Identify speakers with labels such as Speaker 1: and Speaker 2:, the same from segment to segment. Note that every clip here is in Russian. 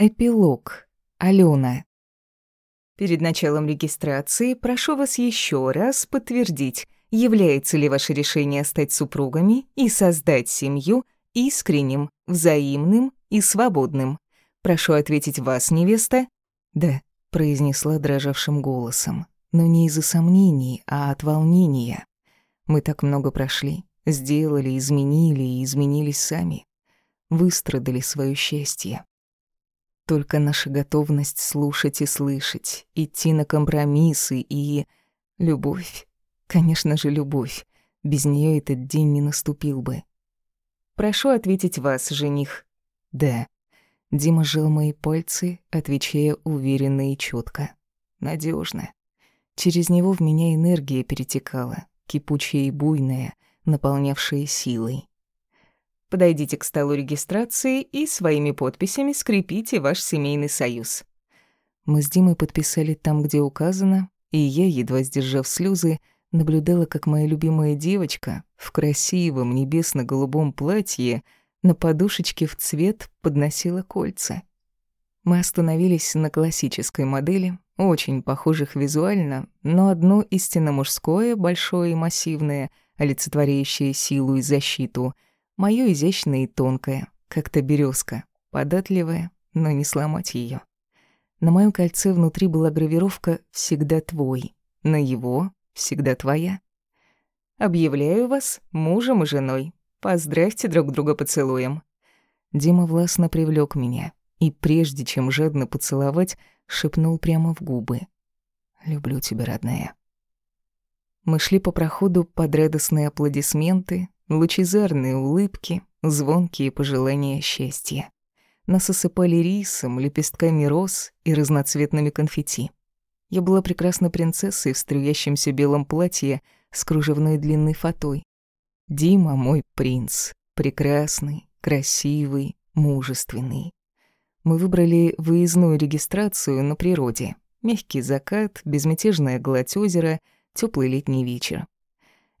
Speaker 1: Эпилог. Алена. Перед началом регистрации прошу вас еще раз подтвердить, является ли ваше решение стать супругами и создать семью искренним, взаимным и свободным. Прошу ответить вас, невеста. Да, произнесла дрожавшим голосом, но не из-за сомнений, а от волнения. Мы так много прошли, сделали, изменили и изменились сами. Выстрадали свое счастье. Только наша готовность слушать и слышать, идти на компромиссы и... Любовь. Конечно же, любовь. Без нее этот день не наступил бы. Прошу ответить вас, жених. Да. Дима сжал мои пальцы, отвечая уверенно и четко. Надежно. Через него в меня энергия перетекала, кипучая и буйная, наполнявшая силой. Подойдите к столу регистрации и своими подписями скрепите ваш семейный союз. Мы с Димой подписали там, где указано, и я, едва сдержав слезы, наблюдала, как моя любимая девочка в красивом небесно-голубом платье на подушечке в цвет подносила кольца. Мы остановились на классической модели, очень похожих визуально, но одно истинно мужское, большое и массивное, олицетворяющее силу и защиту — Моё изящное и тонкое, как-то березка, податливая, но не сломать ее. На моем кольце внутри была гравировка «Всегда твой», на его «Всегда твоя». «Объявляю вас мужем и женой. Поздравьте друг друга поцелуем». Дима властно привлёк меня и, прежде чем жадно поцеловать, шепнул прямо в губы. «Люблю тебя, родная». Мы шли по проходу под радостные аплодисменты, Лучезарные улыбки, звонкие пожелания счастья. Нас осыпали рисом, лепестками роз и разноцветными конфетти. Я была прекрасной принцессой в струящемся белом платье с кружевной длинной фатой. Дима мой принц, прекрасный, красивый, мужественный. Мы выбрали выездную регистрацию на природе. Мягкий закат, безмятежная гладь озера, теплый летний вечер.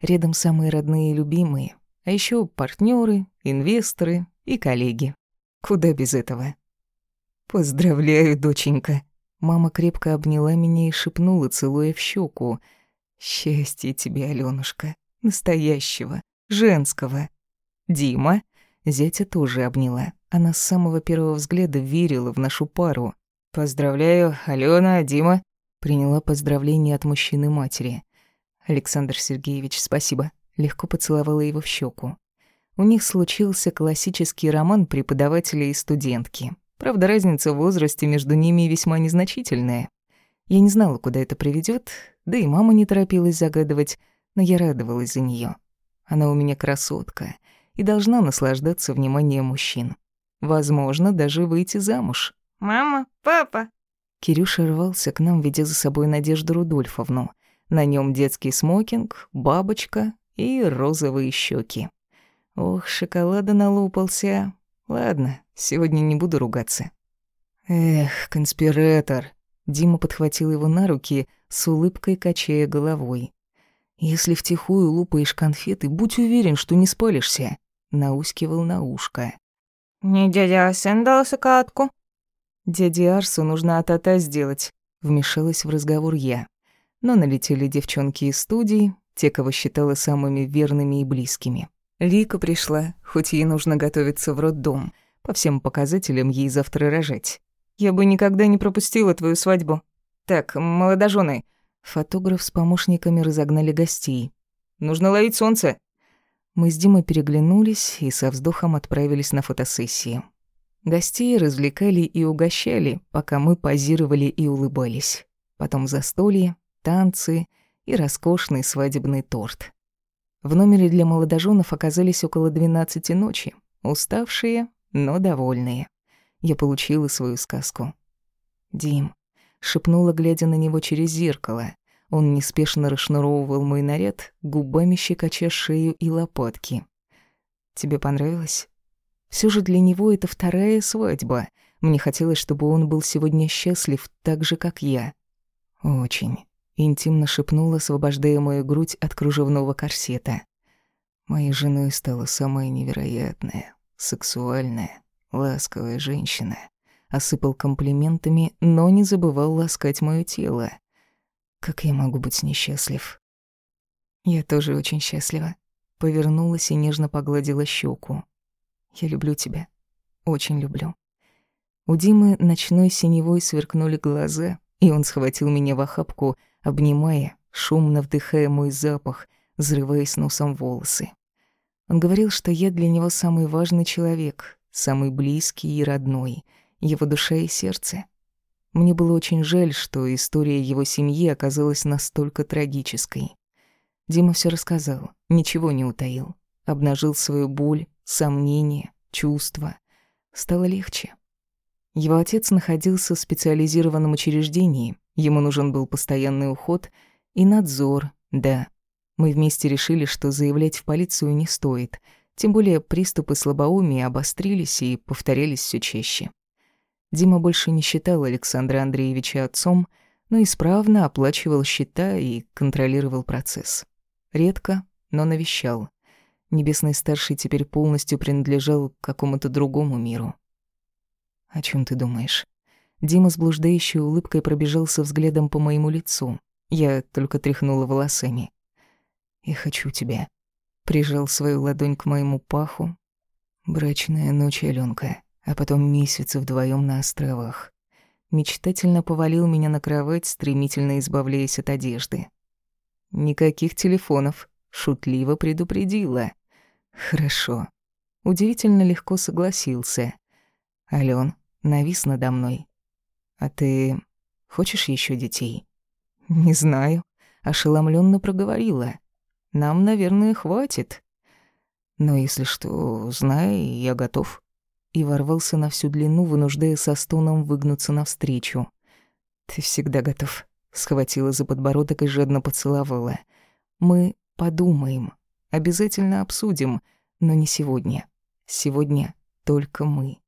Speaker 1: Рядом самые родные и любимые, а еще партнеры, инвесторы и коллеги. Куда без этого? Поздравляю, доченька. Мама крепко обняла меня и шепнула, целуя в щеку. Счастье тебе, Алёнушка, настоящего, женского. Дима, зятя тоже обняла. Она с самого первого взгляда верила в нашу пару. Поздравляю, Алена, Дима. Приняла поздравление от мужчины матери. Александр Сергеевич, спасибо легко поцеловала его в щеку. У них случился классический роман преподавателя и студентки. Правда, разница в возрасте между ними весьма незначительная. Я не знала, куда это приведет, да и мама не торопилась загадывать, но я радовалась за нее. Она у меня красотка и должна наслаждаться вниманием мужчин. Возможно, даже выйти замуж.
Speaker 2: «Мама, папа!»
Speaker 1: Кирюша рвался к нам, ведя за собой Надежду Рудольфовну. На нем детский смокинг, бабочка, и розовые щеки. Ох, шоколада налопался. Ладно, сегодня не буду ругаться. Эх, конспиратор. Дима подхватил его на руки, с улыбкой качая головой. Если втихую лупаешь конфеты, будь уверен, что не спалишься. Наускивал на ушко.
Speaker 2: Не дядя Арсен дал шоколадку?
Speaker 1: Дяде Арсу нужно атата сделать. Вмешалась в разговор я. Но налетели девчонки из студии, те, кого считала самыми верными и близкими. Лика пришла, хоть ей нужно готовиться в роддом. По всем показателям ей завтра рожать. Я бы никогда не пропустила твою свадьбу. Так, молодожены. Фотограф с помощниками разогнали гостей. Нужно ловить солнце. Мы с Димой переглянулись и со вздохом отправились на фотосессию. Гостей развлекали и угощали, пока мы позировали и улыбались. Потом застолье, танцы и роскошный свадебный торт. В номере для молодоженов оказались около 12 ночи, уставшие, но довольные. Я получила свою сказку. «Дим», — шепнула, глядя на него через зеркало. Он неспешно расшнуровывал мой наряд, губами щекоча шею и лопатки. «Тебе понравилось?» Все же для него это вторая свадьба. Мне хотелось, чтобы он был сегодня счастлив так же, как я. Очень интимно шепнула, освобождая мою грудь от кружевного корсета. Моей женой стала самая невероятная, сексуальная, ласковая женщина. осыпал комплиментами, но не забывал ласкать моё тело. Как я могу быть несчастлив? Я тоже очень счастлива. Повернулась и нежно погладила щеку. Я люблю тебя. Очень люблю. У Димы ночной синевой сверкнули глаза, и он схватил меня в охапку, обнимая, шумно вдыхая мой запах, взрываясь носом волосы. Он говорил, что я для него самый важный человек, самый близкий и родной, его душа и сердце. Мне было очень жаль, что история его семьи оказалась настолько трагической. Дима все рассказал, ничего не утаил. Обнажил свою боль, сомнения, чувства. Стало легче. Его отец находился в специализированном учреждении, ему нужен был постоянный уход и надзор, да. Мы вместе решили, что заявлять в полицию не стоит, тем более приступы слабоумия обострились и повторялись все чаще. Дима больше не считал Александра Андреевича отцом, но исправно оплачивал счета и контролировал процесс. Редко, но навещал. Небесный старший теперь полностью принадлежал какому-то другому миру. «О чем ты думаешь?» Дима с блуждающей улыбкой пробежался взглядом по моему лицу. Я только тряхнула волосами. «Я хочу тебя». Прижал свою ладонь к моему паху. Брачная ночь, Алёнка а потом месяцы вдвоем на островах. Мечтательно повалил меня на кровать, стремительно избавляясь от одежды. Никаких телефонов, шутливо предупредила. Хорошо. Удивительно легко согласился. Ален навис надо мной. А ты хочешь еще детей? Не знаю, ошеломленно проговорила. Нам, наверное, хватит. Но если что, знай, я готов и ворвался на всю длину, вынуждая со стоном выгнуться навстречу. «Ты всегда готов», — схватила за подбородок и жадно поцеловала. «Мы подумаем, обязательно обсудим, но не сегодня. Сегодня только мы».